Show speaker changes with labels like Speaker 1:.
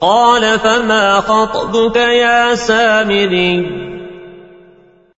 Speaker 1: قال فما خطبك يا سامري؟